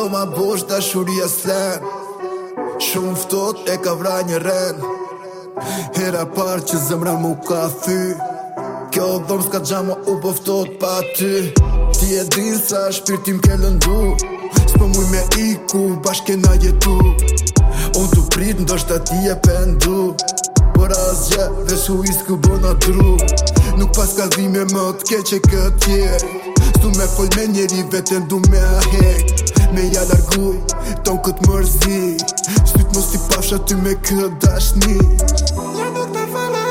m'a bosh shuria slen Shumë ftot e ka vra një ren Hera par që zëmra mu ka thy Kjo dhom s'ka gjama u poftot pa ty Ti e din sa shpirtim ke lëndu S'po muj me iku bashke na jetu Unë t'u prit ndoshta ti e pendu Por asgje dhe shu isku bona dru Nuk pas ka dhime më t'ke që këtje S'tu me fol me njeri vetën du me ahek Me ja larguj, ton këtë mërzi Shtyt mos t'i pafsha ty me këtë dashni Ja nuk të fale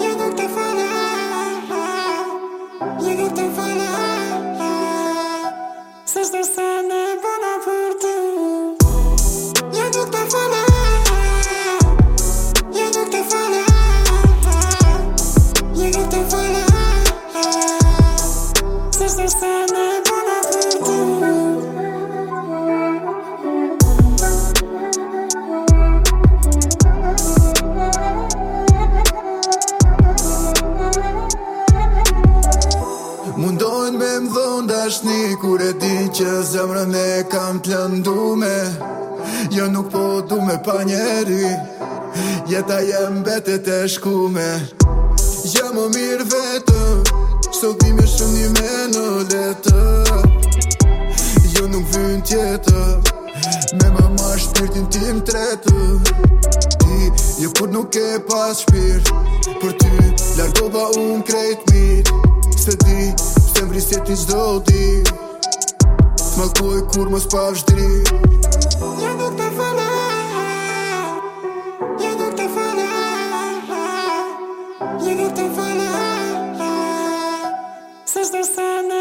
Ja nuk të fale Ja nuk të fale Se shtë sënë tashni Kur e di që zemrën e kam të lëndume Jo nuk po du me pa njeri Jeta jem bete e shkume Jo më mirë vetë Sot dhimi shumë një me në letë Jo nuk vynë tjetë Me më ma shpirtin tim tretë Ti, jo kur nuk e pas shpirt Për ty, largova unë krejt mirë se di Se më vrisjeti zdo di Ma kuaj kur më s'pa vshdri Një të fëna Një nuk të fëna Një nuk të fëna Se shdo sëna